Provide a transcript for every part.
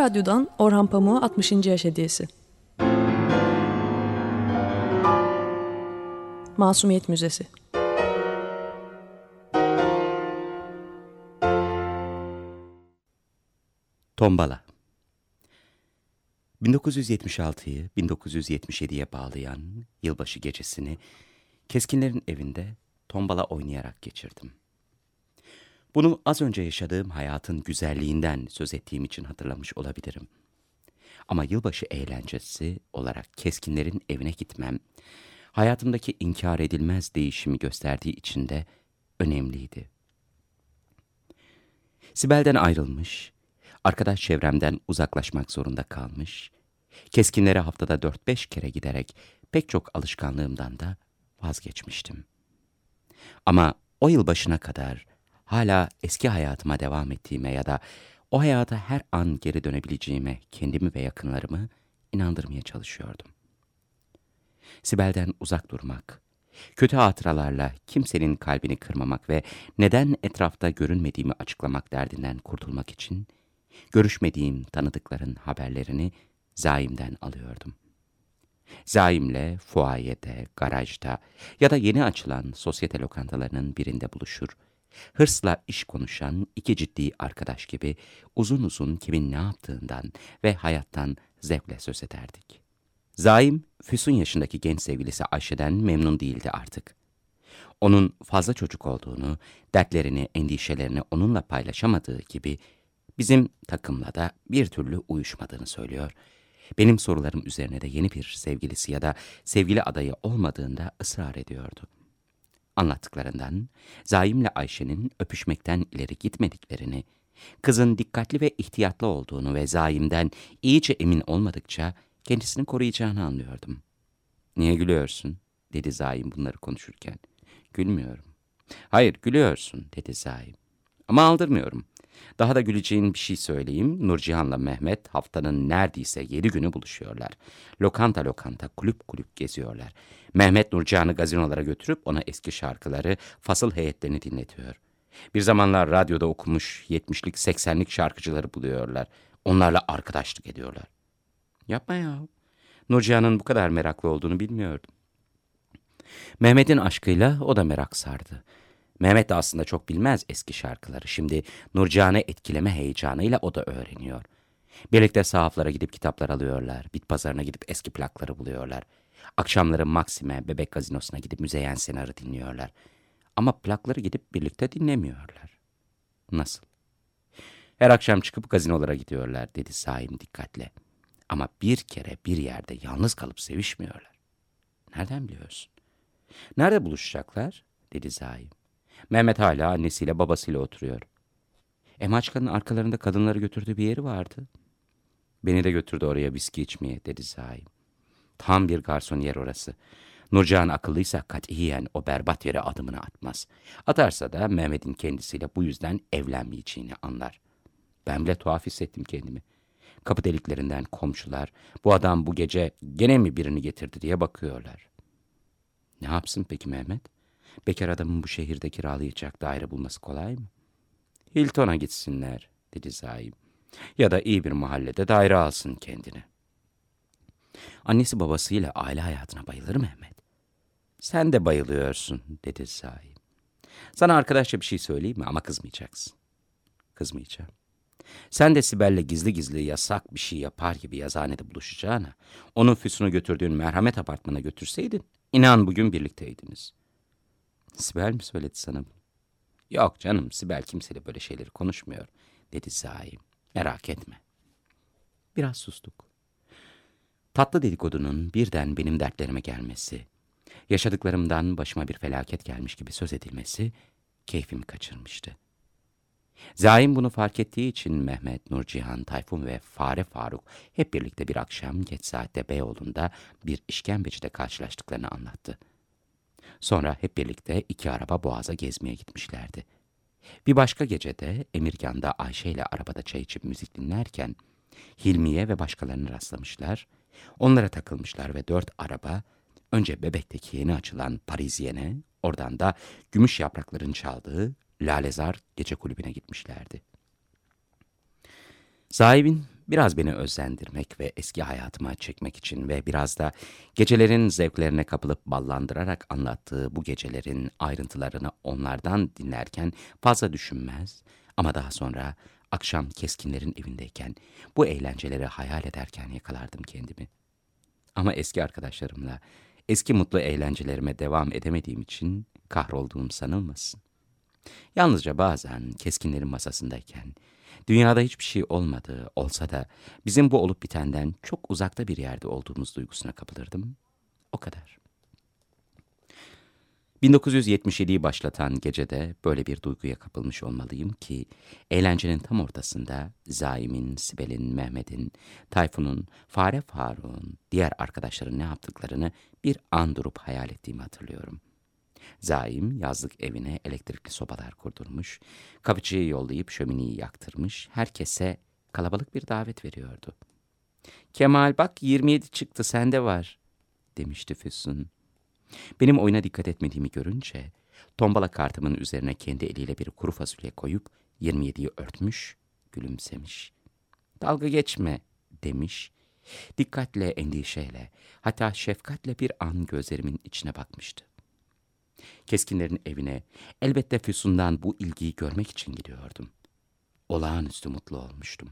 Radyo'dan Orhan Pamuk'a 60. yaş hediyesi. Masumiyet Müzesi Tombala 1976'yı 1977'ye bağlayan yılbaşı gecesini Keskinlerin evinde tombala oynayarak geçirdim. Bunu az önce yaşadığım hayatın güzelliğinden söz ettiğim için hatırlamış olabilirim. Ama yılbaşı eğlencesi olarak keskinlerin evine gitmem, hayatımdaki inkar edilmez değişimi gösterdiği için de önemliydi. Sibel'den ayrılmış, arkadaş çevremden uzaklaşmak zorunda kalmış, keskinlere haftada 4-5 kere giderek pek çok alışkanlığımdan da vazgeçmiştim. Ama o yıl başına kadar hala eski hayatıma devam ettiğime ya da o hayata her an geri dönebileceğime kendimi ve yakınlarımı inandırmaya çalışıyordum. Sibel'den uzak durmak, kötü hatıralarla kimsenin kalbini kırmamak ve neden etrafta görünmediğimi açıklamak derdinden kurtulmak için görüşmediğim tanıdıkların haberlerini Zaim'den alıyordum. Zaim'le fuayede, garajda ya da yeni açılan sosyete lokantalarının birinde buluşur, hırsla iş konuşan iki ciddi arkadaş gibi uzun uzun kimin ne yaptığından ve hayattan zevkle söz ederdik. Zaim, Füsun yaşındaki genç sevgilisi Ayşe'den memnun değildi artık. Onun fazla çocuk olduğunu, dertlerini, endişelerini onunla paylaşamadığı gibi bizim takımla da bir türlü uyuşmadığını söylüyor. Benim sorularım üzerine de yeni bir sevgilisi ya da sevgili adayı olmadığında ısrar ediyordu. Anlattıklarından Zaim'le Ayşe'nin öpüşmekten ileri gitmediklerini, kızın dikkatli ve ihtiyatlı olduğunu ve Zaim'den iyice emin olmadıkça kendisini koruyacağını anlıyordum. ''Niye gülüyorsun?'' dedi Zaim bunları konuşurken. ''Gülmüyorum.'' ''Hayır, gülüyorsun.'' dedi Zaim. ''Ama aldırmıyorum. Daha da güleceğin bir şey söyleyeyim. Nurcihan'la Mehmet haftanın neredeyse yedi günü buluşuyorlar. Lokanta lokanta, kulüp kulüp geziyorlar. Mehmet Nurcihan'ı gazinolara götürüp ona eski şarkıları, fasıl heyetlerini dinletiyor. Bir zamanlar radyoda okumuş yetmişlik, seksenlik şarkıcıları buluyorlar. Onlarla arkadaşlık ediyorlar. Yapma ya. Nurcihan'ın bu kadar meraklı olduğunu bilmiyordum. Mehmet'in aşkıyla o da merak sardı. Mehmet de aslında çok bilmez eski şarkıları. Şimdi Nurcan'ı etkileme heyecanıyla o da öğreniyor. Birlikte sahaflara gidip kitaplar alıyorlar. Bit pazarına gidip eski plakları buluyorlar. Akşamları Maxime, Bebek Gazinosu'na gidip Müzeyyen Senar'ı dinliyorlar. Ama plakları gidip birlikte dinlemiyorlar. Nasıl? Her akşam çıkıp gazinolara gidiyorlar dedi Saim dikkatle. Ama bir kere bir yerde yalnız kalıp sevişmiyorlar. Nereden biliyorsun? Nerede buluşacaklar? dedi Zaim. Mehmet hala annesiyle babasıyla oturuyor. Emaçka'nın arkalarında kadınları götürdüğü bir yeri vardı. Beni de götürdü oraya viski içmeye dedi Zaim. Tam bir garson yer orası. Nurcan akıllıysa katiyen o berbat yere adımını atmaz. Atarsa da Mehmet'in kendisiyle bu yüzden evlenmeyeceğini anlar. Ben bile tuhaf hissettim kendimi. Kapı deliklerinden komşular, bu adam bu gece gene mi birini getirdi diye bakıyorlar. Ne yapsın peki Mehmet? Bekar adamın bu şehirde kiralayacak daire bulması kolay mı? Hilton'a gitsinler, dedi Zaim. Ya da iyi bir mahallede daire alsın kendine. Annesi babasıyla aile hayatına bayılır Mehmet. Sen de bayılıyorsun, dedi Zaim. Sana arkadaşça bir şey söyleyeyim mi ama kızmayacaksın. Kızmayacağım. Sen de Sibel'le gizli gizli yasak bir şey yapar gibi yazıhanede buluşacağına, onun füsunu götürdüğün merhamet apartmana götürseydin, inan bugün birlikteydiniz. Sibel mi söyledi sana? Yok canım Sibel kimseyle böyle şeyleri konuşmuyor dedi Zaim. Merak etme. Biraz sustuk. Tatlı dedikodunun birden benim dertlerime gelmesi, Yaşadıklarımdan başıma bir felaket gelmiş gibi söz edilmesi keyfimi kaçırmıştı. Zaim bunu fark ettiği için Mehmet, Nurcihan, Tayfun ve Fare Faruk hep birlikte bir akşam geç saatte Beyoğlu'nda bir işkembecide karşılaştıklarını anlattı. Sonra hep birlikte iki araba Boğaz'a gezmeye gitmişlerdi. Bir başka gecede Emirgan'da Ayşe ile arabada çay içip müzik dinlerken Hilmiye ve başkalarını rastlamışlar. Onlara takılmışlar ve dört araba önce Bebek'teki yeni açılan Parizyen'e, oradan da gümüş yaprakların çaldığı Lalezar gece kulübüne gitmişlerdi. Sahibin biraz beni özlendirmek ve eski hayatıma çekmek için ve biraz da gecelerin zevklerine kapılıp ballandırarak anlattığı bu gecelerin ayrıntılarını onlardan dinlerken fazla düşünmez ama daha sonra akşam keskinlerin evindeyken bu eğlenceleri hayal ederken yakalardım kendimi. Ama eski arkadaşlarımla eski mutlu eğlencelerime devam edemediğim için kahrolduğum sanılmasın. Yalnızca bazen keskinlerin masasındayken, dünyada hiçbir şey olmadığı olsa da bizim bu olup bitenden çok uzakta bir yerde olduğumuz duygusuna kapılırdım. O kadar. 1977'yi başlatan gecede böyle bir duyguya kapılmış olmalıyım ki eğlencenin tam ortasında Zaim'in, Sibel'in, Mehmet'in, Tayfun'un, Fare Faruk'un, diğer arkadaşların ne yaptıklarını bir an durup hayal ettiğimi hatırlıyorum. Zaim yazlık evine elektrikli sobalar kurdurmuş, kapıcıyı yollayıp şömineyi yaktırmış, herkese kalabalık bir davet veriyordu. Kemal bak 27 çıktı sende var demişti Füsun. Benim oyuna dikkat etmediğimi görünce tombala kartımın üzerine kendi eliyle bir kuru fasulye koyup 27'yi örtmüş, gülümsemiş. Dalga geçme demiş. Dikkatle, endişeyle, hatta şefkatle bir an gözlerimin içine bakmıştı. Keskinlerin evine elbette Füsun'dan bu ilgiyi görmek için gidiyordum. Olağanüstü mutlu olmuştum.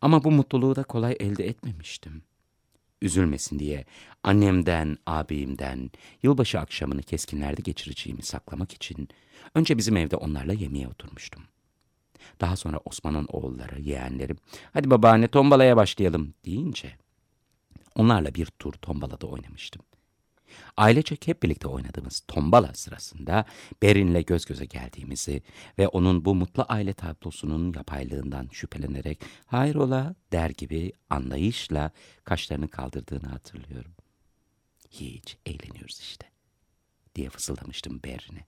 Ama bu mutluluğu da kolay elde etmemiştim. Üzülmesin diye annemden, abimden yılbaşı akşamını keskinlerde geçireceğimi saklamak için önce bizim evde onlarla yemeğe oturmuştum. Daha sonra Osman'ın oğulları, yeğenlerim, hadi babaanne tombalaya başlayalım deyince onlarla bir tur tombalada oynamıştım. Ailecek hep birlikte oynadığımız tombala sırasında Berin'le göz göze geldiğimizi ve onun bu mutlu aile tablosunun yapaylığından şüphelenerek hayrola der gibi anlayışla kaşlarını kaldırdığını hatırlıyorum. Hiç eğleniyoruz işte diye fısıldamıştım Berin'e.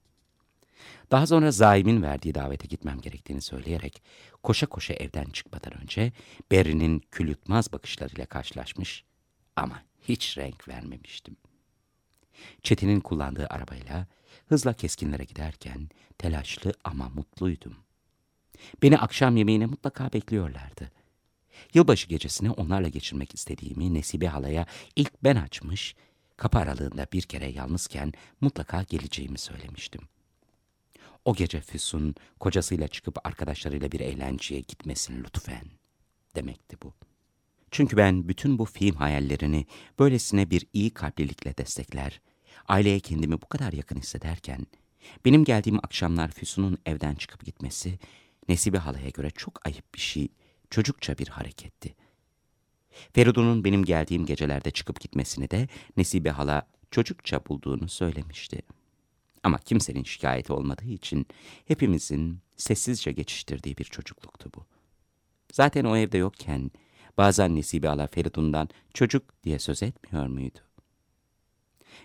Daha sonra Zaim'in verdiği davete gitmem gerektiğini söyleyerek koşa koşa evden çıkmadan önce Berin'in kül yutmaz bakışlarıyla karşılaşmış ama hiç renk vermemiştim. Çetin'in kullandığı arabayla hızla keskinlere giderken telaşlı ama mutluydum. Beni akşam yemeğine mutlaka bekliyorlardı. Yılbaşı gecesini onlarla geçirmek istediğimi Nesibe halaya ilk ben açmış, kapı aralığında bir kere yalnızken mutlaka geleceğimi söylemiştim. O gece Füsun kocasıyla çıkıp arkadaşlarıyla bir eğlenceye gitmesin lütfen demekti bu. Çünkü ben bütün bu film hayallerini böylesine bir iyi kalplilikle destekler, aileye kendimi bu kadar yakın hissederken, benim geldiğim akşamlar Füsun'un evden çıkıp gitmesi, Nesibe halaya göre çok ayıp bir şey, çocukça bir hareketti. Feridun'un benim geldiğim gecelerde çıkıp gitmesini de Nesibe hala çocukça bulduğunu söylemişti. Ama kimsenin şikayeti olmadığı için hepimizin sessizce geçiştirdiği bir çocukluktu bu. Zaten o evde yokken bazen Nesibe hala Feridun'dan çocuk diye söz etmiyor muydu?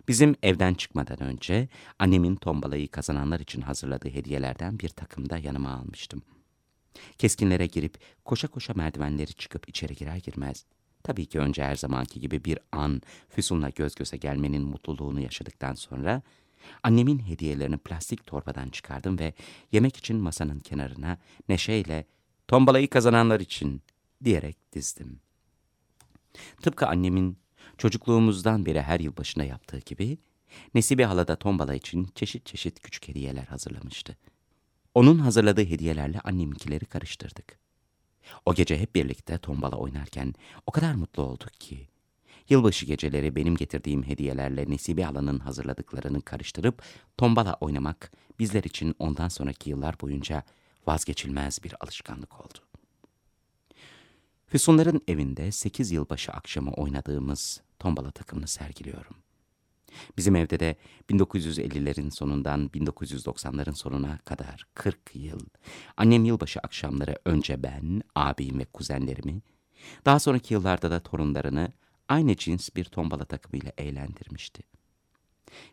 Bizim evden çıkmadan önce annemin tombalayı kazananlar için hazırladığı hediyelerden bir takım da yanıma almıştım. Keskinlere girip koşa koşa merdivenleri çıkıp içeri girer girmez. Tabii ki önce her zamanki gibi bir an Füsun'la göz göze gelmenin mutluluğunu yaşadıktan sonra annemin hediyelerini plastik torbadan çıkardım ve yemek için masanın kenarına neşeyle tombalayı kazananlar için diyerek dizdim. Tıpkı annemin çocukluğumuzdan beri her yıl başına yaptığı gibi Nesibe halada tombala için çeşit çeşit küçük hediyeler hazırlamıştı. Onun hazırladığı hediyelerle anneminkileri karıştırdık. O gece hep birlikte tombala oynarken o kadar mutlu olduk ki, yılbaşı geceleri benim getirdiğim hediyelerle Nesibe halanın hazırladıklarını karıştırıp tombala oynamak bizler için ondan sonraki yıllar boyunca vazgeçilmez bir alışkanlık oldu. Füsunların evinde sekiz yılbaşı akşamı oynadığımız tombala takımını sergiliyorum. Bizim evde de 1950'lerin sonundan 1990'ların sonuna kadar 40 yıl annem yılbaşı akşamları önce ben, abim ve kuzenlerimi, daha sonraki yıllarda da torunlarını aynı cins bir tombala takımıyla eğlendirmişti.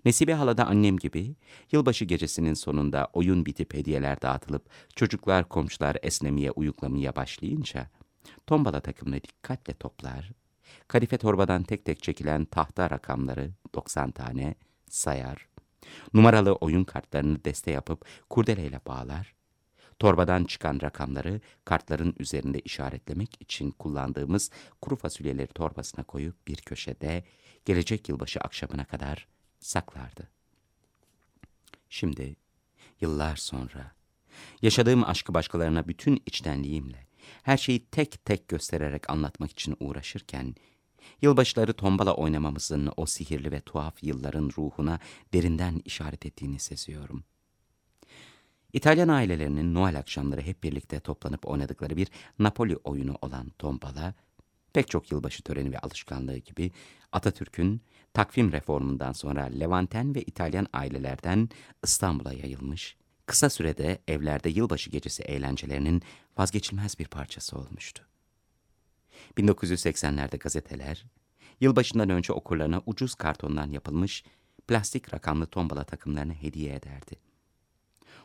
Nesibe hala da annem gibi yılbaşı gecesinin sonunda oyun bitip hediyeler dağıtılıp çocuklar komşular esnemeye uyuklamaya başlayınca tombala takımını dikkatle toplar, kadife torbadan tek tek çekilen tahta rakamları 90 tane sayar, numaralı oyun kartlarını deste yapıp kurdeleyle bağlar, torbadan çıkan rakamları kartların üzerinde işaretlemek için kullandığımız kuru fasulyeleri torbasına koyup bir köşede gelecek yılbaşı akşamına kadar saklardı. Şimdi, yıllar sonra, yaşadığım aşkı başkalarına bütün içtenliğimle, her şeyi tek tek göstererek anlatmak için uğraşırken, yılbaşları tombala oynamamızın o sihirli ve tuhaf yılların ruhuna derinden işaret ettiğini seziyorum. İtalyan ailelerinin Noel akşamları hep birlikte toplanıp oynadıkları bir Napoli oyunu olan tombala, pek çok yılbaşı töreni ve alışkanlığı gibi Atatürk'ün takvim reformundan sonra Levanten ve İtalyan ailelerden İstanbul'a yayılmış, kısa sürede evlerde yılbaşı gecesi eğlencelerinin vazgeçilmez bir parçası olmuştu. 1980'lerde gazeteler, yılbaşından önce okurlarına ucuz kartondan yapılmış plastik rakamlı tombala takımlarını hediye ederdi.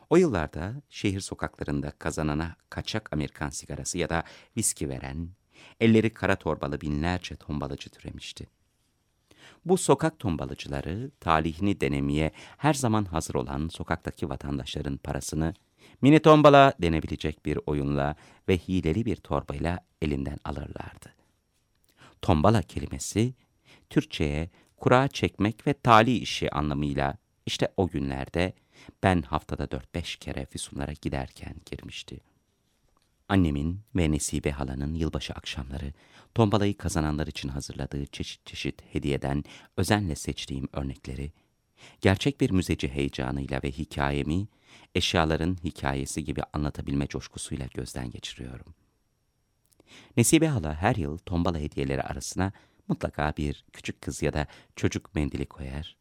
O yıllarda şehir sokaklarında kazanana kaçak Amerikan sigarası ya da viski veren, elleri kara torbalı binlerce tombalacı türemişti. Bu sokak tombalıcıları talihini denemeye her zaman hazır olan sokaktaki vatandaşların parasını mini tombala denebilecek bir oyunla ve hileli bir torbayla elinden alırlardı. Tombala kelimesi Türkçe'ye kura çekmek ve tali işi anlamıyla işte o günlerde ben haftada 4-5 kere Füsunlara giderken girmişti. Annemin ve Nesibe halanın yılbaşı akşamları tombalayı kazananlar için hazırladığı çeşit çeşit hediyeden özenle seçtiğim örnekleri, gerçek bir müzeci heyecanıyla ve hikayemi eşyaların hikayesi gibi anlatabilme coşkusuyla gözden geçiriyorum. Nesibe hala her yıl tombala hediyeleri arasına mutlaka bir küçük kız ya da çocuk mendili koyar.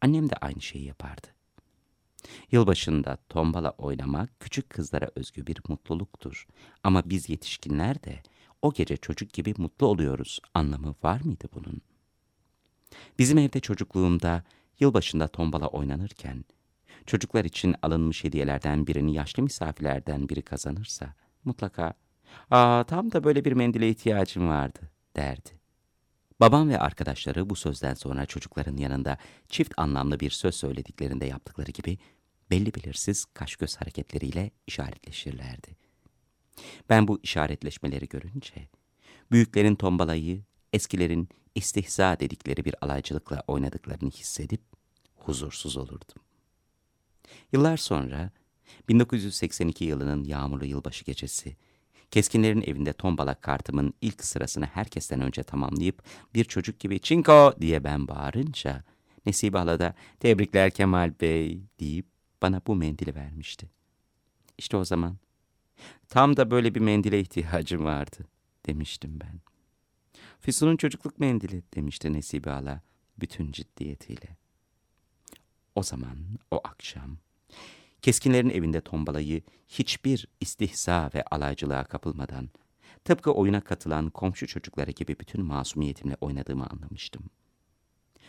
Annem de aynı şeyi yapardı. Yılbaşında tombala oynamak küçük kızlara özgü bir mutluluktur. Ama biz yetişkinler de o gece çocuk gibi mutlu oluyoruz anlamı var mıydı bunun? Bizim evde çocukluğumda yılbaşında tombala oynanırken çocuklar için alınmış hediyelerden birini yaşlı misafirlerden biri kazanırsa mutlaka ''Aa tam da böyle bir mendile ihtiyacım vardı.'' derdi. Babam ve arkadaşları bu sözden sonra çocukların yanında çift anlamlı bir söz söylediklerinde yaptıkları gibi belli belirsiz kaş göz hareketleriyle işaretleşirlerdi. Ben bu işaretleşmeleri görünce büyüklerin tombalayı eskilerin istihza dedikleri bir alaycılıkla oynadıklarını hissedip huzursuz olurdum. Yıllar sonra 1982 yılının yağmurlu yılbaşı gecesi Keskinlerin evinde tombala kartımın ilk sırasını herkesten önce tamamlayıp bir çocuk gibi çinko diye ben bağırınca Nesibe hala da tebrikler Kemal Bey deyip bana bu mendili vermişti. İşte o zaman tam da böyle bir mendile ihtiyacım vardı demiştim ben. Füsun'un çocukluk mendili demişti Nesibe hala bütün ciddiyetiyle. O zaman o akşam Keskinlerin evinde tombalayı hiçbir istihza ve alaycılığa kapılmadan, tıpkı oyuna katılan komşu çocukları gibi bütün masumiyetimle oynadığımı anlamıştım.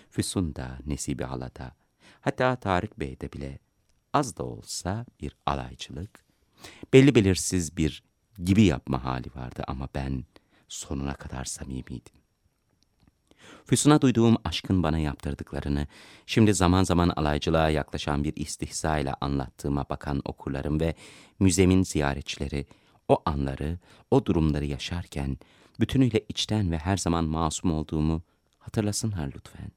Füsun da, Nesibe Hala da, hatta Tarık Bey'de bile az da olsa bir alaycılık, belli belirsiz bir gibi yapma hali vardı ama ben sonuna kadar samimiydim. Füsun'a duyduğum aşkın bana yaptırdıklarını, şimdi zaman zaman alaycılığa yaklaşan bir istihza ile anlattığıma bakan okurlarım ve müzemin ziyaretçileri, o anları, o durumları yaşarken, bütünüyle içten ve her zaman masum olduğumu hatırlasınlar lütfen.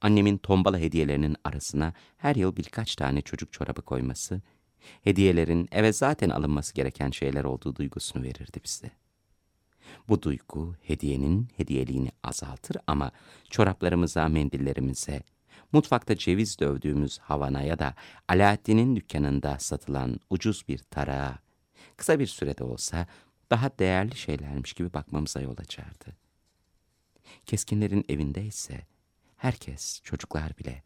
Annemin tombala hediyelerinin arasına her yıl birkaç tane çocuk çorabı koyması, hediyelerin eve zaten alınması gereken şeyler olduğu duygusunu verirdi bize. Bu duygu hediyenin hediyeliğini azaltır ama çoraplarımıza, mendillerimize, mutfakta ceviz dövdüğümüz havana ya da Alaaddin'in dükkanında satılan ucuz bir tarağa, kısa bir sürede olsa daha değerli şeylermiş gibi bakmamıza yol açardı. Keskinlerin evinde ise Herkes, çocuklar bile,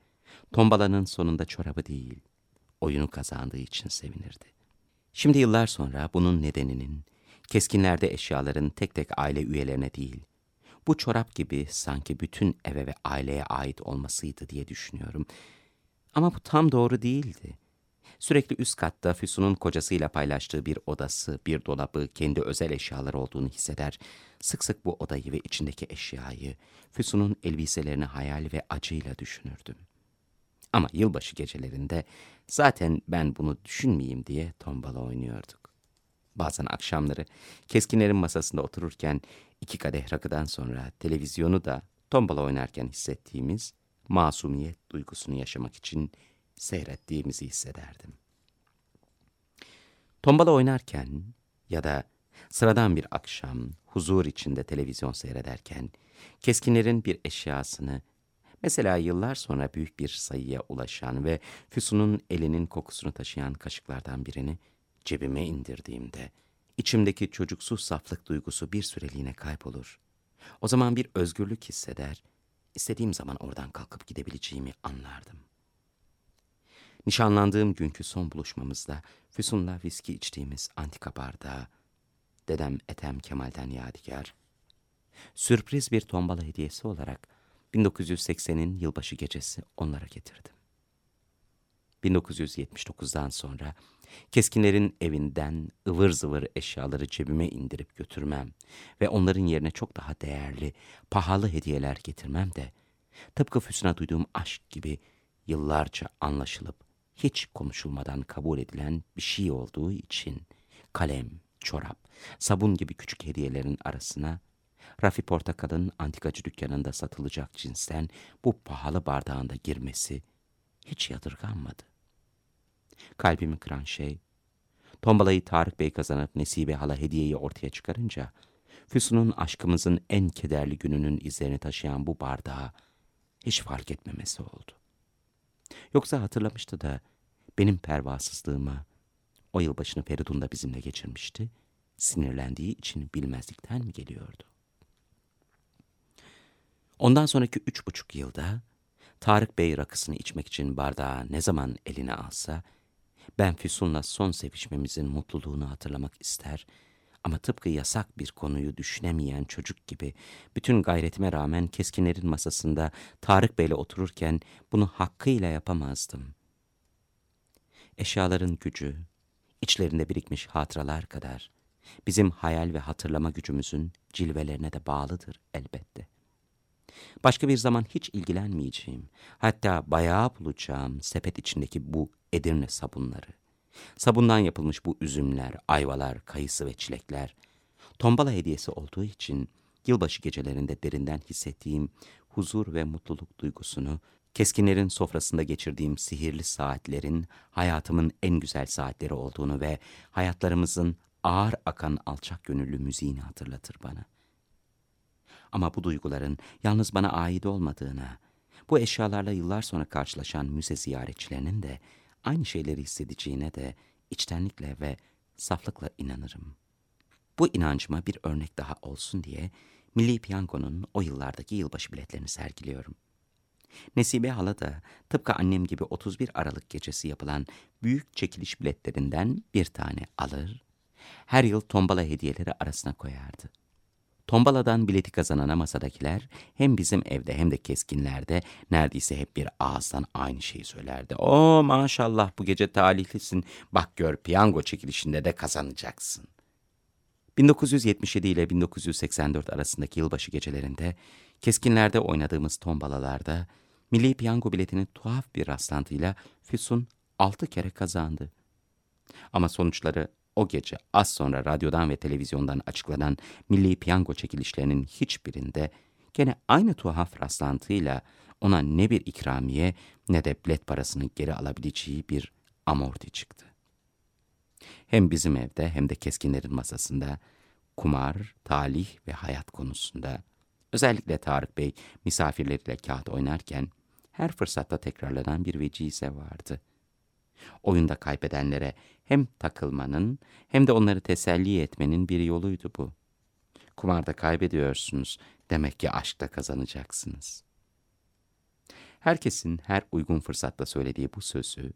tombalanın sonunda çorabı değil, oyunu kazandığı için sevinirdi. Şimdi yıllar sonra bunun nedeninin, keskinlerde eşyaların tek tek aile üyelerine değil, bu çorap gibi sanki bütün eve ve aileye ait olmasıydı diye düşünüyorum. Ama bu tam doğru değildi. Sürekli üst katta Füsun'un kocasıyla paylaştığı bir odası, bir dolabı, kendi özel eşyaları olduğunu hisseder. Sık sık bu odayı ve içindeki eşyayı, Füsun'un elbiselerini hayal ve acıyla düşünürdüm. Ama yılbaşı gecelerinde zaten ben bunu düşünmeyeyim diye tombala oynuyorduk. Bazen akşamları keskinlerin masasında otururken iki kadeh rakıdan sonra televizyonu da tombala oynarken hissettiğimiz masumiyet duygusunu yaşamak için seyrettiğimizi hissederdim. Tombala oynarken ya da sıradan bir akşam huzur içinde televizyon seyrederken keskinlerin bir eşyasını mesela yıllar sonra büyük bir sayıya ulaşan ve Füsun'un elinin kokusunu taşıyan kaşıklardan birini cebime indirdiğimde içimdeki çocuksu saflık duygusu bir süreliğine kaybolur. O zaman bir özgürlük hisseder, istediğim zaman oradan kalkıp gidebileceğimi anlardım. Nişanlandığım günkü son buluşmamızda Füsun'la viski içtiğimiz antika bardağı, dedem Ethem Kemal'den yadigar, sürpriz bir tombala hediyesi olarak 1980'in yılbaşı gecesi onlara getirdim. 1979'dan sonra keskinlerin evinden ıvır zıvır eşyaları cebime indirip götürmem ve onların yerine çok daha değerli, pahalı hediyeler getirmem de tıpkı Füsun'a duyduğum aşk gibi yıllarca anlaşılıp hiç konuşulmadan kabul edilen bir şey olduğu için kalem, çorap, sabun gibi küçük hediyelerin arasına Rafi Portakal'ın antikacı dükkanında satılacak cinsten bu pahalı bardağında girmesi hiç yadırganmadı. Kalbimi kıran şey, tombalayı Tarık Bey kazanıp Nesibe hala hediyeyi ortaya çıkarınca, Füsun'un aşkımızın en kederli gününün izlerini taşıyan bu bardağı hiç fark etmemesi oldu. Yoksa hatırlamıştı da benim pervasızlığıma, o yılbaşını Feridun da bizimle geçirmişti, sinirlendiği için bilmezlikten mi geliyordu? Ondan sonraki üç buçuk yılda Tarık Bey rakısını içmek için bardağı ne zaman eline alsa, ben Füsun'la son sevişmemizin mutluluğunu hatırlamak ister ama tıpkı yasak bir konuyu düşünemeyen çocuk gibi bütün gayretime rağmen keskinlerin masasında Tarık Bey'le otururken bunu hakkıyla yapamazdım. Eşyaların gücü, içlerinde birikmiş hatıralar kadar bizim hayal ve hatırlama gücümüzün cilvelerine de bağlıdır elbette. Başka bir zaman hiç ilgilenmeyeceğim, hatta bayağı bulacağım sepet içindeki bu Edirne sabunları. Sabundan yapılmış bu üzümler, ayvalar, kayısı ve çilekler, tombala hediyesi olduğu için yılbaşı gecelerinde derinden hissettiğim huzur ve mutluluk duygusunu, keskinlerin sofrasında geçirdiğim sihirli saatlerin hayatımın en güzel saatleri olduğunu ve hayatlarımızın ağır akan alçak gönüllü müziğini hatırlatır bana. Ama bu duyguların yalnız bana ait olmadığına, bu eşyalarla yıllar sonra karşılaşan müze ziyaretçilerinin de aynı şeyleri hissedeceğine de içtenlikle ve saflıkla inanırım. Bu inancıma bir örnek daha olsun diye Milli Piyango'nun o yıllardaki yılbaşı biletlerini sergiliyorum. Nesibe hala da tıpkı annem gibi 31 Aralık gecesi yapılan büyük çekiliş biletlerinden bir tane alır, her yıl tombala hediyeleri arasına koyardı. Tombaladan bileti kazanana masadakiler hem bizim evde hem de keskinlerde neredeyse hep bir ağızdan aynı şeyi söylerdi. O maşallah bu gece talihlisin. Bak gör piyango çekilişinde de kazanacaksın. 1977 ile 1984 arasındaki yılbaşı gecelerinde keskinlerde oynadığımız tombalalarda milli piyango biletini tuhaf bir rastlantıyla Füsun altı kere kazandı. Ama sonuçları o gece az sonra radyodan ve televizyondan açıklanan milli piyango çekilişlerinin hiçbirinde gene aynı tuhaf rastlantıyla ona ne bir ikramiye ne de bilet parasını geri alabileceği bir amorti çıktı. Hem bizim evde hem de keskinlerin masasında kumar, talih ve hayat konusunda özellikle Tarık Bey misafirleriyle kağıt oynarken her fırsatta tekrarlanan bir vecize vardı. Oyunda kaybedenlere hem takılmanın hem de onları teselli etmenin bir yoluydu bu. Kumarda kaybediyorsunuz, demek ki aşkta kazanacaksınız. Herkesin her uygun fırsatta söylediği bu sözü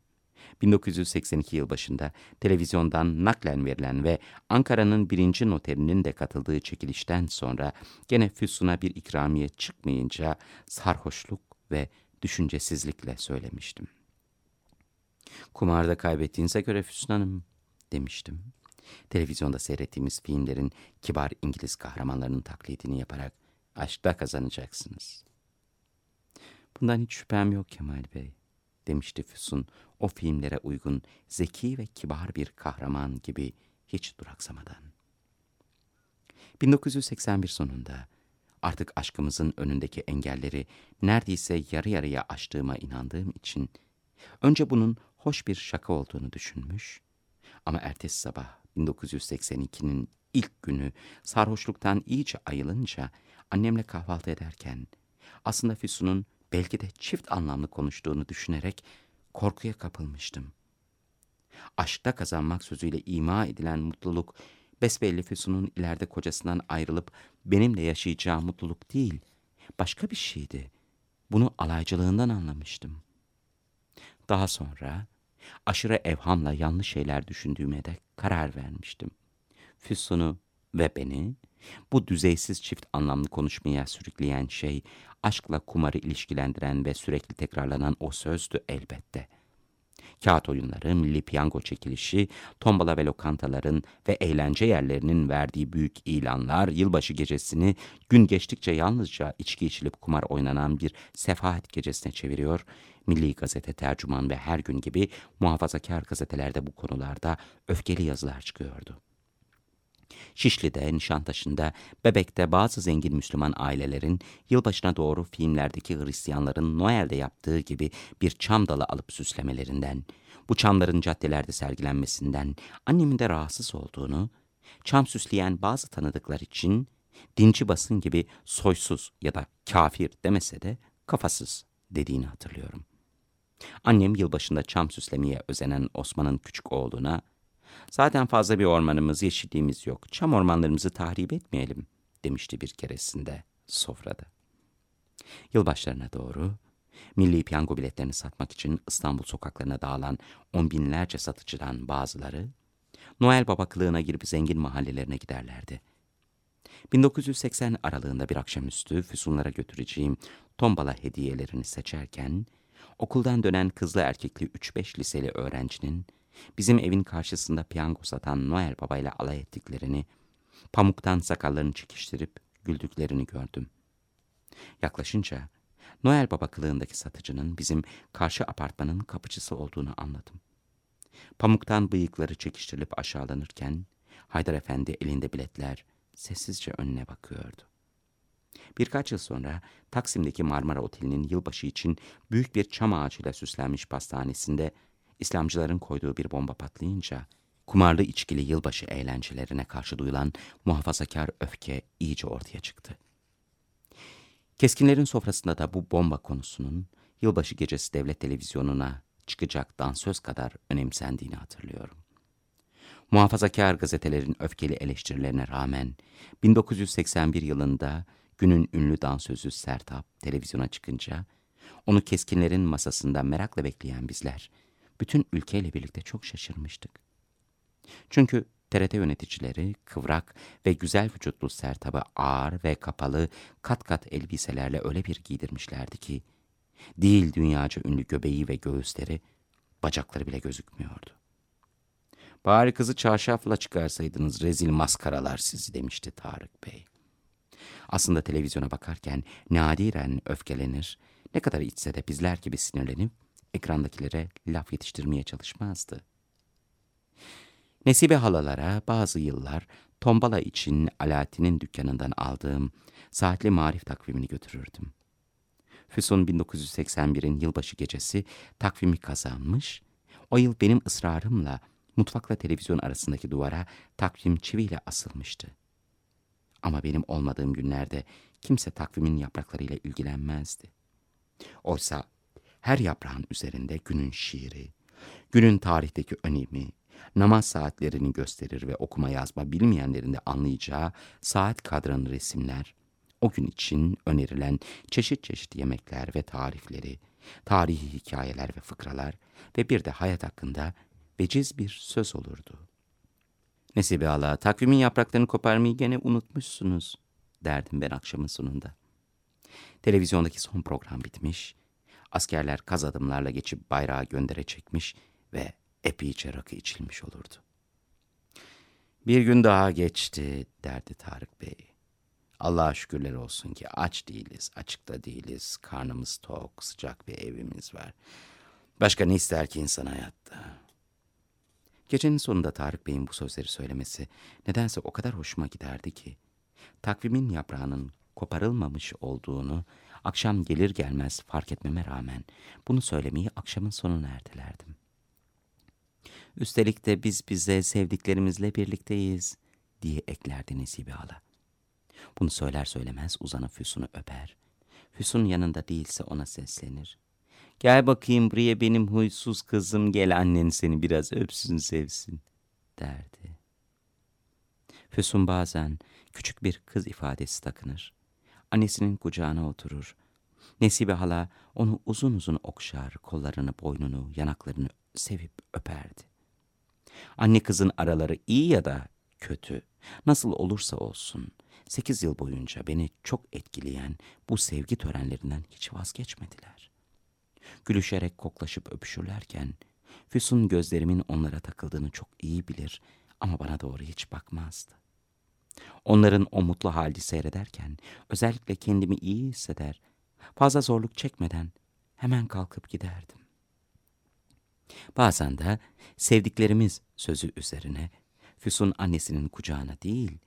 1982 yıl başında televizyondan naklen verilen ve Ankara'nın birinci noterinin de katıldığı çekilişten sonra gene Füsun'a bir ikramiye çıkmayınca sarhoşluk ve düşüncesizlikle söylemiştim. Kumarda kaybettiğinize göre Füsun Hanım demiştim. Televizyonda seyrettiğimiz filmlerin kibar İngiliz kahramanlarının taklidini yaparak aşkta kazanacaksınız. Bundan hiç şüphem yok Kemal Bey, demişti Füsun o filmlere uygun zeki ve kibar bir kahraman gibi hiç duraksamadan. 1981 sonunda artık aşkımızın önündeki engelleri neredeyse yarı yarıya aştığıma inandığım için önce bunun hoş bir şaka olduğunu düşünmüş ama ertesi sabah 1982'nin ilk günü sarhoşluktan iyice ayılınca annemle kahvaltı ederken aslında Füsun'un belki de çift anlamlı konuştuğunu düşünerek korkuya kapılmıştım. Aşkta kazanmak sözüyle ima edilen mutluluk, besbelli Füsun'un ileride kocasından ayrılıp benimle yaşayacağı mutluluk değil, başka bir şeydi. Bunu alaycılığından anlamıştım. Daha sonra aşırı evhamla yanlış şeyler düşündüğüme de karar vermiştim. Füsun'u ve beni bu düzeysiz çift anlamlı konuşmaya sürükleyen şey aşkla kumarı ilişkilendiren ve sürekli tekrarlanan o sözdü elbette. Kağıt oyunları, milli piyango çekilişi, tombala ve lokantaların ve eğlence yerlerinin verdiği büyük ilanlar, yılbaşı gecesini gün geçtikçe yalnızca içki içilip kumar oynanan bir sefahet gecesine çeviriyor, Milli Gazete tercüman ve her gün gibi muhafazakar gazetelerde bu konularda öfkeli yazılar çıkıyordu. Şişli'de, Nişantaşı'nda, Bebek'te bazı zengin Müslüman ailelerin yılbaşına doğru filmlerdeki Hristiyanların Noel'de yaptığı gibi bir çam dalı alıp süslemelerinden, bu çamların caddelerde sergilenmesinden annemin de rahatsız olduğunu, çam süsleyen bazı tanıdıklar için dinci basın gibi soysuz ya da kafir demese de kafasız dediğini hatırlıyorum. Annem yılbaşında çam süslemeye özenen Osman'ın küçük oğluna, Zaten fazla bir ormanımız, yeşilliğimiz yok. Çam ormanlarımızı tahrip etmeyelim demişti bir keresinde sofrada. Yılbaşlarına doğru milli piyango biletlerini satmak için İstanbul sokaklarına dağılan on binlerce satıcıdan bazıları Noel Baba kılığına girip zengin mahallelerine giderlerdi. 1980 aralığında bir akşamüstü Füsunlara götüreceğim tombala hediyelerini seçerken okuldan dönen kızlı erkekli 3-5 liseli öğrencinin bizim evin karşısında piyango satan Noel Baba ile alay ettiklerini, pamuktan sakallarını çekiştirip güldüklerini gördüm. Yaklaşınca Noel Baba kılığındaki satıcının bizim karşı apartmanın kapıcısı olduğunu anladım. Pamuktan bıyıkları çekiştirilip aşağılanırken Haydar Efendi elinde biletler sessizce önüne bakıyordu. Birkaç yıl sonra Taksim'deki Marmara Oteli'nin yılbaşı için büyük bir çam ağacıyla süslenmiş pastanesinde İslamcıların koyduğu bir bomba patlayınca, kumarlı içkili yılbaşı eğlencelerine karşı duyulan muhafazakar öfke iyice ortaya çıktı. Keskinlerin sofrasında da bu bomba konusunun yılbaşı gecesi devlet televizyonuna çıkacak dansöz kadar önemsendiğini hatırlıyorum. Muhafazakar gazetelerin öfkeli eleştirilerine rağmen 1981 yılında günün ünlü dansözü Sertap televizyona çıkınca onu keskinlerin masasında merakla bekleyen bizler bütün ülkeyle birlikte çok şaşırmıştık. Çünkü TRT yöneticileri kıvrak ve güzel vücutlu Sertab'ı ağır ve kapalı kat kat elbiselerle öyle bir giydirmişlerdi ki, değil dünyaca ünlü göbeği ve göğüsleri, bacakları bile gözükmüyordu. Bari kızı çarşafla çıkarsaydınız rezil maskaralar sizi demişti Tarık Bey. Aslında televizyona bakarken nadiren öfkelenir, ne kadar içse de bizler gibi sinirlenip ekrandakilere laf yetiştirmeye çalışmazdı. Nesibe halalara bazı yıllar tombala için Alaaddin'in dükkanından aldığım saatli marif takvimini götürürdüm. Füsun 1981'in yılbaşı gecesi takvimi kazanmış, o yıl benim ısrarımla mutfakla televizyon arasındaki duvara takvim çiviyle asılmıştı. Ama benim olmadığım günlerde kimse takvimin yapraklarıyla ilgilenmezdi. Oysa her yaprağın üzerinde günün şiiri, günün tarihteki önemi, namaz saatlerini gösterir ve okuma yazma bilmeyenlerin de anlayacağı saat kadranı resimler, o gün için önerilen çeşit çeşit yemekler ve tarifleri, tarihi hikayeler ve fıkralar ve bir de hayat hakkında veciz bir söz olurdu. Nesibe Allah, takvimin yapraklarını koparmayı gene unutmuşsunuz, derdim ben akşamın sonunda. Televizyondaki son program bitmiş, askerler kaz adımlarla geçip bayrağı göndere çekmiş ve epeyce rakı içilmiş olurdu. Bir gün daha geçti, derdi Tarık Bey. Allah'a şükürler olsun ki aç değiliz, açıkta değiliz, karnımız tok, sıcak bir evimiz var. Başka ne ister ki insan hayatta? Gecenin sonunda Tarık Bey'in bu sözleri söylemesi nedense o kadar hoşuma giderdi ki, takvimin yaprağının koparılmamış olduğunu akşam gelir gelmez fark etmeme rağmen bunu söylemeyi akşamın sonuna ertelerdim. Üstelik de biz bize sevdiklerimizle birlikteyiz diye eklerdi Nesibe Hala. Bunu söyler söylemez uzanıp Füsun'u öper. Füsun yanında değilse ona seslenir. Gel bakayım buraya benim huysuz kızım gel annen seni biraz öpsün sevsin derdi. Füsun bazen küçük bir kız ifadesi takınır. Annesinin kucağına oturur. Nesibe hala onu uzun uzun okşar, kollarını, boynunu, yanaklarını sevip öperdi. Anne kızın araları iyi ya da kötü, nasıl olursa olsun, sekiz yıl boyunca beni çok etkileyen bu sevgi törenlerinden hiç vazgeçmediler. Gülüşerek koklaşıp öpüşürlerken, Füsun gözlerimin onlara takıldığını çok iyi bilir ama bana doğru hiç bakmazdı. Onların o mutlu halde seyrederken özellikle kendimi iyi hisseder, fazla zorluk çekmeden hemen kalkıp giderdim. Bazen de sevdiklerimiz sözü üzerine Füsun annesinin kucağına değil,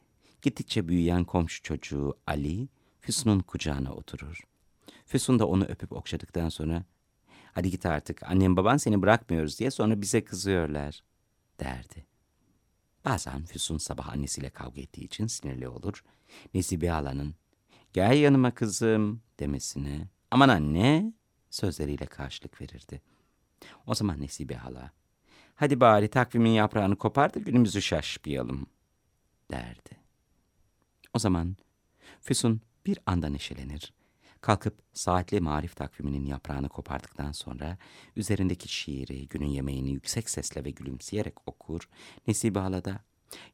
gittikçe büyüyen komşu çocuğu Ali, Füsun'un kucağına oturur. Füsun da onu öpüp okşadıktan sonra, hadi git artık annem baban seni bırakmıyoruz diye sonra bize kızıyorlar, derdi. Bazen Füsun sabah annesiyle kavga ettiği için sinirli olur. Nesibe halanın, gel yanıma kızım demesine, aman anne sözleriyle karşılık verirdi. O zaman Nesibe hala, hadi bari takvimin yaprağını kopar da günümüzü şaşmayalım derdi. O zaman Füsun bir anda neşelenir. Kalkıp saatli marif takviminin yaprağını kopardıktan sonra üzerindeki şiiri, günün yemeğini yüksek sesle ve gülümseyerek okur. Nesibe hala da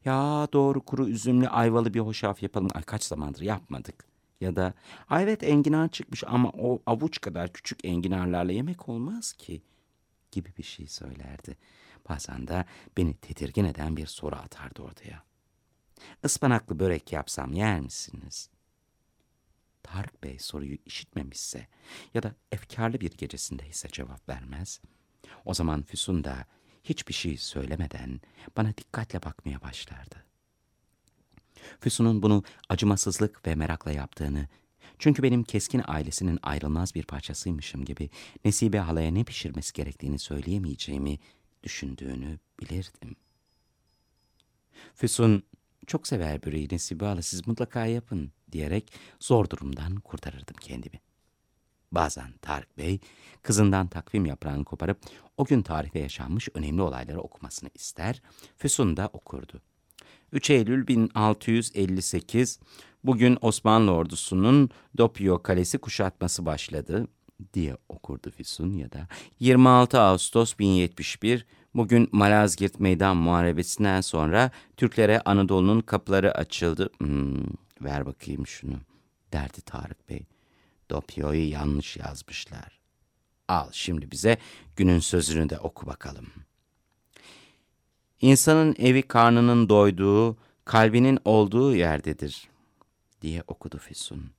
ya doğru kuru üzümlü ayvalı bir hoşaf yapalım. Ay kaç zamandır yapmadık. Ya da ay evet enginar çıkmış ama o avuç kadar küçük enginarlarla yemek olmaz ki gibi bir şey söylerdi. Bazen de beni tedirgin eden bir soru atardı ortaya. Ispanaklı börek yapsam yer misiniz? Tarık Bey soruyu işitmemişse ya da efkarlı bir gecesinde ise cevap vermez. O zaman Füsun da hiçbir şey söylemeden bana dikkatle bakmaya başlardı. Füsun'un bunu acımasızlık ve merakla yaptığını, çünkü benim keskin ailesinin ayrılmaz bir parçasıymışım gibi Nesibe halaya ne pişirmesi gerektiğini söyleyemeyeceğimi düşündüğünü bilirdim. Füsun çok sever böreği Nesibe hala siz mutlaka yapın diyerek zor durumdan kurtarırdım kendimi. Bazen Tarık Bey kızından takvim yaprağını koparıp o gün tarihte yaşanmış önemli olayları okumasını ister, Füsun da okurdu. 3 Eylül 1658 bugün Osmanlı ordusunun Dopio Kalesi kuşatması başladı diye okurdu Füsun ya da 26 Ağustos 1071 bugün Malazgirt Meydan Muharebesi'nden sonra Türklere Anadolu'nun kapıları açıldı. Hmm, ver bakayım şunu derdi Tarık Bey. Dopio'yu yanlış yazmışlar. Al şimdi bize günün sözünü de oku bakalım. İnsanın evi karnının doyduğu, kalbinin olduğu yerdedir diye okudu Füsun.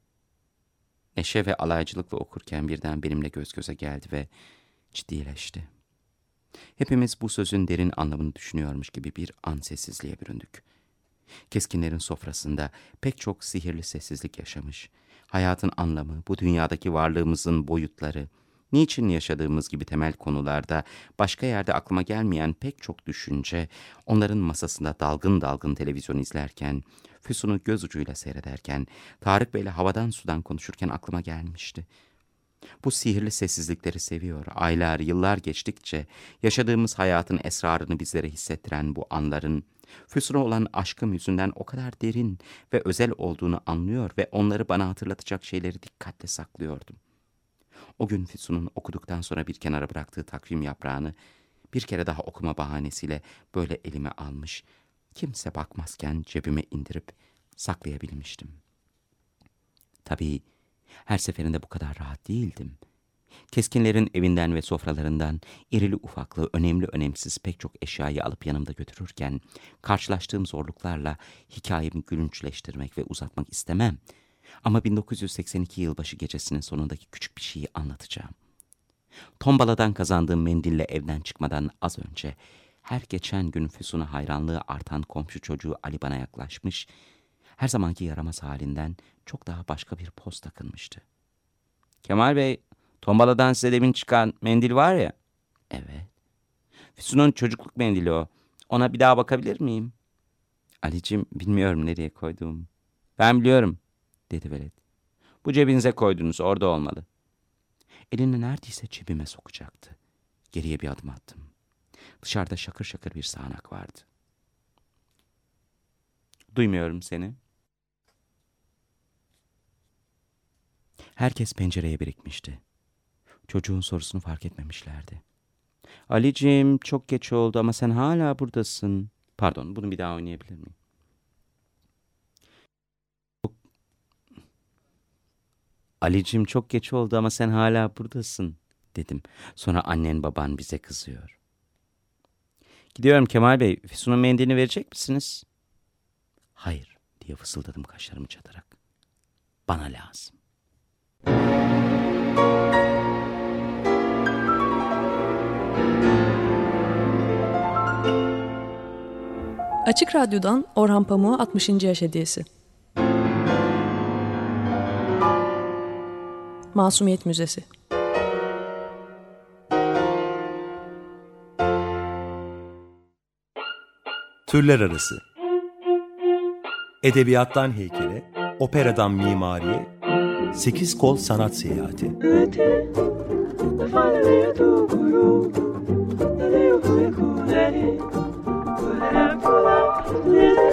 Neşe ve alaycılıkla okurken birden benimle göz göze geldi ve ciddileşti. Hepimiz bu sözün derin anlamını düşünüyormuş gibi bir an sessizliğe büründük. Keskinlerin sofrasında pek çok sihirli sessizlik yaşamış. Hayatın anlamı, bu dünyadaki varlığımızın boyutları, niçin yaşadığımız gibi temel konularda başka yerde aklıma gelmeyen pek çok düşünce, onların masasında dalgın dalgın televizyon izlerken, Füsun'u göz ucuyla seyrederken, Tarık Bey'le havadan sudan konuşurken aklıma gelmişti. Bu sihirli sessizlikleri seviyor. Aylar, yıllar geçtikçe yaşadığımız hayatın esrarını bizlere hissettiren bu anların Füsun'a olan aşkım yüzünden o kadar derin ve özel olduğunu anlıyor ve onları bana hatırlatacak şeyleri dikkatle saklıyordum. O gün Füsun'un okuduktan sonra bir kenara bıraktığı takvim yaprağını bir kere daha okuma bahanesiyle böyle elime almış, kimse bakmazken cebime indirip saklayabilmiştim. Tabii her seferinde bu kadar rahat değildim. Keskinlerin evinden ve sofralarından irili ufaklı, önemli önemsiz pek çok eşyayı alıp yanımda götürürken karşılaştığım zorluklarla hikayemi gülünçleştirmek ve uzatmak istemem. Ama 1982 yılbaşı gecesinin sonundaki küçük bir şeyi anlatacağım. Tombaladan kazandığım mendille evden çıkmadan az önce her geçen gün Füsun'a hayranlığı artan komşu çocuğu Ali bana yaklaşmış, her zamanki yaramaz halinden çok daha başka bir poz takılmıştı. Kemal Bey, tombaladan size demin çıkan mendil var ya. Evet. Füsun'un çocukluk mendili o. Ona bir daha bakabilir miyim? Ali'cim bilmiyorum nereye koyduğumu. Ben biliyorum dedi velet. Bu cebinize koydunuz orada olmalı. Elini neredeyse cebime sokacaktı. Geriye bir adım attım. Dışarıda şakır şakır bir sağanak vardı. Duymuyorum seni. Herkes pencereye birikmişti. Çocuğun sorusunu fark etmemişlerdi. Ali'ciğim çok geç oldu ama sen hala buradasın. Pardon bunu bir daha oynayabilir miyim? Ali'cim çok geç oldu ama sen hala buradasın dedim. Sonra annen baban bize kızıyor. Gidiyorum Kemal Bey. Füsun'un mendilini verecek misiniz? Hayır diye fısıldadım kaşlarımı çatarak. Bana lazım. Açık Radyo'dan Orhan Pamuk'a 60. Yaş Hediyesi. Masumiyet Müzesi. Türler arası. Edebiyattan heykele, operadan mimariye, sekiz kol sanat seyahati.